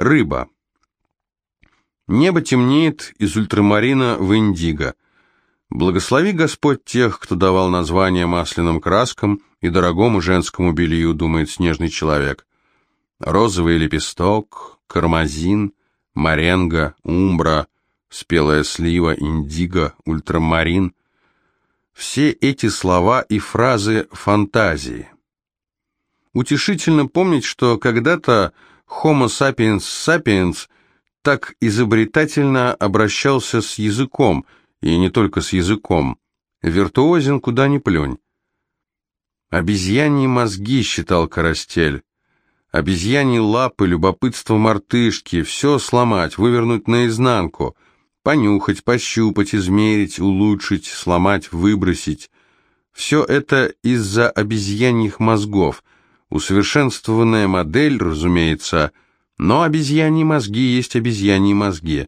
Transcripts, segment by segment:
Рыба. Небо темнеет из ультрамарина в индиго. Благослови Господь тех, кто давал название масляным краскам и дорогому женскому белью, думает снежный человек. Розовый лепесток, кармазин, маренго, умбра, спелая слива, индиго, ультрамарин. Все эти слова и фразы фантазии. Утешительно помнить, что когда-то Homo sapiens sapiens так изобретательно обращался с языком, и не только с языком. Виртуозен куда ни плюнь. Обезьяньи мозги, считал Карастель. Обезьяньи лапы, любопытство мартышки, все сломать, вывернуть наизнанку, понюхать, пощупать, измерить, улучшить, сломать, выбросить. Все это из-за обезьяньих мозгов – Усовершенствованная модель, разумеется, но обезьяньи мозги есть обезьяньи мозги.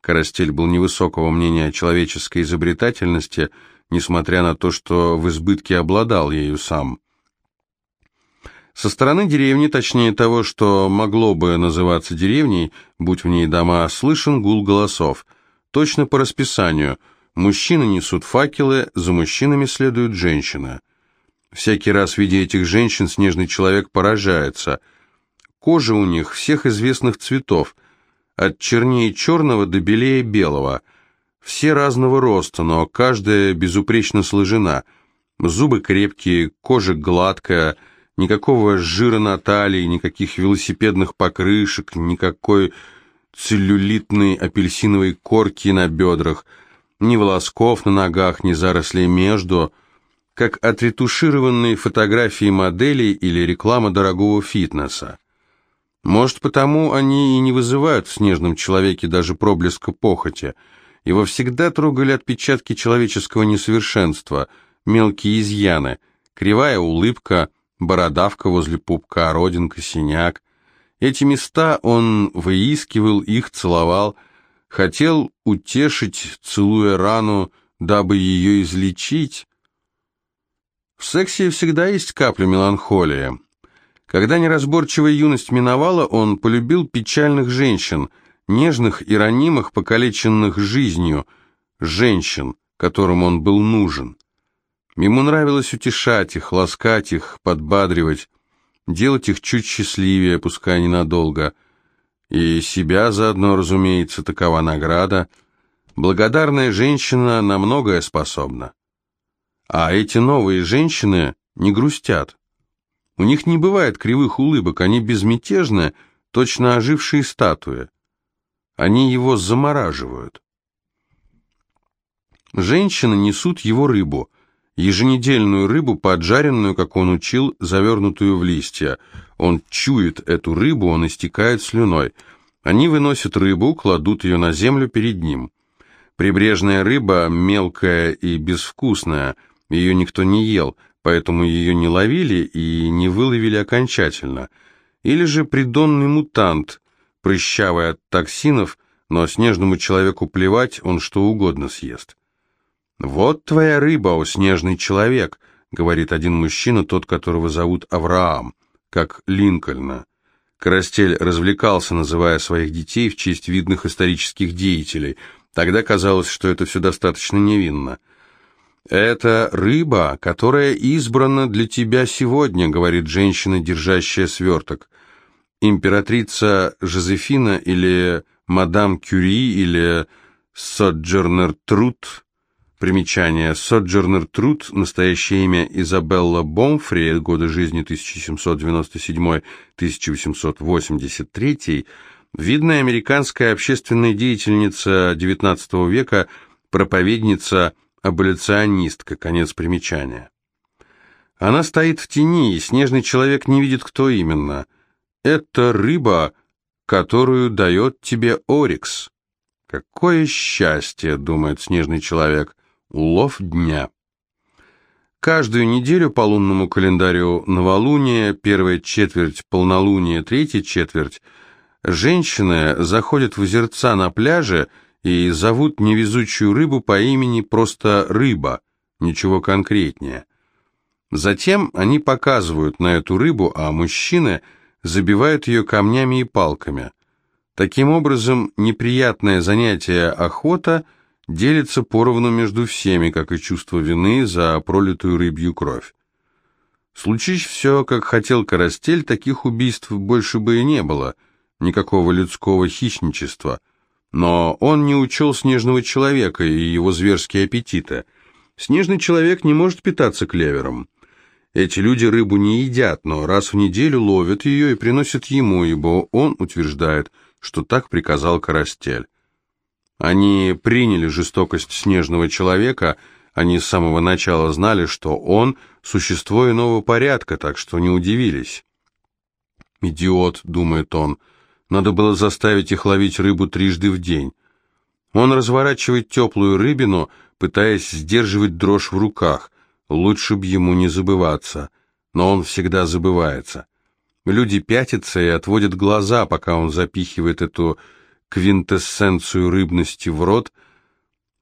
Карастель был невысокого мнения о человеческой изобретательности, несмотря на то, что в избытке обладал ею сам. Со стороны деревни, точнее того, что могло бы называться деревней, будь в ней дома, слышен гул голосов. Точно по расписанию. Мужчины несут факелы, за мужчинами следует женщина. Всякий раз, видя этих женщин, снежный человек поражается. Кожа у них всех известных цветов, от чернее черного до белее белого. Все разного роста, но каждая безупречно сложена. Зубы крепкие, кожа гладкая, никакого жира на талии, никаких велосипедных покрышек, никакой целлюлитной апельсиновой корки на бедрах, ни волосков на ногах, ни зарослей между – как отретушированные фотографии моделей или реклама дорогого фитнеса. Может, потому они и не вызывают в снежном человеке даже проблеска похоти. Его всегда трогали отпечатки человеческого несовершенства, мелкие изъяны, кривая улыбка, бородавка возле пупка, родинка, синяк. Эти места он выискивал, их целовал, хотел утешить, целуя рану, дабы ее излечить, в сексе всегда есть капля меланхолии. Когда неразборчивая юность миновала, он полюбил печальных женщин, нежных и ранимых, покалеченных жизнью, женщин, которым он был нужен. Ему нравилось утешать их, ласкать их, подбадривать, делать их чуть счастливее, пускай ненадолго. И себя заодно, разумеется, такова награда. Благодарная женщина на многое способна. А эти новые женщины не грустят. У них не бывает кривых улыбок, они безмятежны, точно ожившие статуи. Они его замораживают. Женщины несут его рыбу, еженедельную рыбу, поджаренную, как он учил, завернутую в листья. Он чует эту рыбу, он истекает слюной. Они выносят рыбу, кладут ее на землю перед ним. Прибрежная рыба мелкая и безвкусная – ее никто не ел, поэтому ее не ловили и не выловили окончательно. Или же придонный мутант, прыщавый от токсинов, но снежному человеку плевать, он что угодно съест. «Вот твоя рыба, о снежный человек», — говорит один мужчина, тот, которого зовут Авраам, как Линкольна. Карастель развлекался, называя своих детей в честь видных исторических деятелей. Тогда казалось, что это все достаточно невинно. «Это рыба, которая избрана для тебя сегодня», — говорит женщина, держащая сверток. Императрица Жозефина или мадам Кюри или Соджернер Трут. Примечание. Соджернер Трут, настоящее имя Изабелла Бомфри, годы жизни 1797-1883, видная американская общественная деятельница XIX века, проповедница аболиционистка, конец примечания. Она стоит в тени, и снежный человек не видит, кто именно. Это рыба, которую дает тебе Орикс. Какое счастье, думает снежный человек, улов дня. Каждую неделю по лунному календарю новолуние, первая четверть полнолуния, третья четверть, женщины заходят в озерца на пляже и зовут невезучую рыбу по имени просто рыба, ничего конкретнее. Затем они показывают на эту рыбу, а мужчины забивают ее камнями и палками. Таким образом, неприятное занятие охота делится поровну между всеми, как и чувство вины за пролитую рыбью кровь. Случись все, как хотел Карастель, таких убийств больше бы и не было, никакого людского хищничества. Но он не учел снежного человека и его зверские аппетиты. Снежный человек не может питаться клевером. Эти люди рыбу не едят, но раз в неделю ловят ее и приносят ему, ибо он утверждает – что так приказал Карастель. Они приняли жестокость снежного человека, они с самого начала знали, что он – существо иного порядка, так что не удивились. «Идиот», — думает он, — «надо было заставить их ловить рыбу трижды в день». Он разворачивает теплую рыбину, пытаясь сдерживать дрожь в руках. Лучше б ему не забываться, но он всегда забывается. Люди пятятся и отводят глаза, пока он запихивает эту квинтэссенцию рыбности в рот,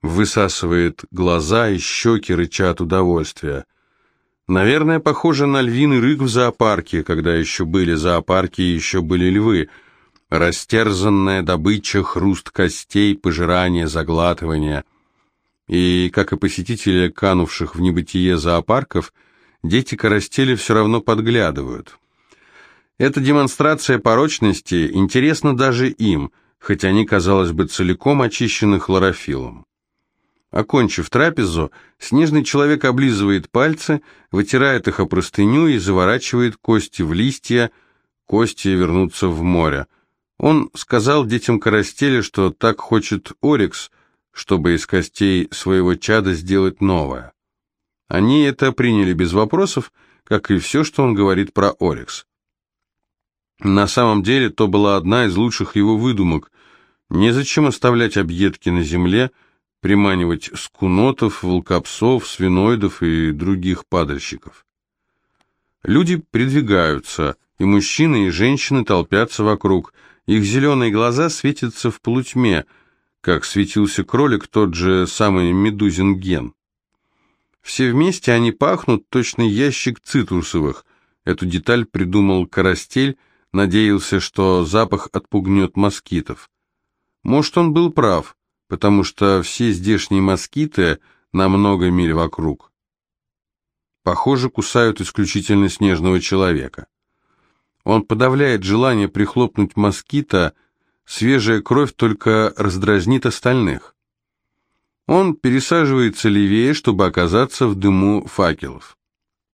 высасывает глаза и щеки рыча от удовольствия. Наверное, похоже на львиный рык в зоопарке, когда еще были зоопарки и еще были львы. Растерзанная добыча, хруст костей, пожирание, заглатывание. И, как и посетители канувших в небытие зоопарков, дети Карастели все равно подглядывают. Эта демонстрация порочности интересна даже им, хоть они, казалось бы, целиком очищены хлорофиллом. Окончив трапезу, снежный человек облизывает пальцы, вытирает их о простыню и заворачивает кости в листья, кости вернутся в море. Он сказал детям Карастеля, что так хочет Орикс, чтобы из костей своего чада сделать новое. Они это приняли без вопросов, как и все, что он говорит про Орикс. На самом деле, то была одна из лучших его выдумок. Незачем оставлять объедки на земле, приманивать скунотов, волкопсов, свиноидов и других падальщиков. Люди придвигаются, и мужчины, и женщины толпятся вокруг. Их зеленые глаза светятся в полутьме, как светился кролик, тот же самый медузин ген. Все вместе они пахнут, точно ящик цитрусовых. Эту деталь придумал Карастель, надеялся, что запах отпугнет москитов. Может, он был прав, потому что все здешние москиты на много миль вокруг. Похоже, кусают исключительно снежного человека. Он подавляет желание прихлопнуть москита, свежая кровь только раздразнит остальных. Он пересаживается левее, чтобы оказаться в дыму факелов.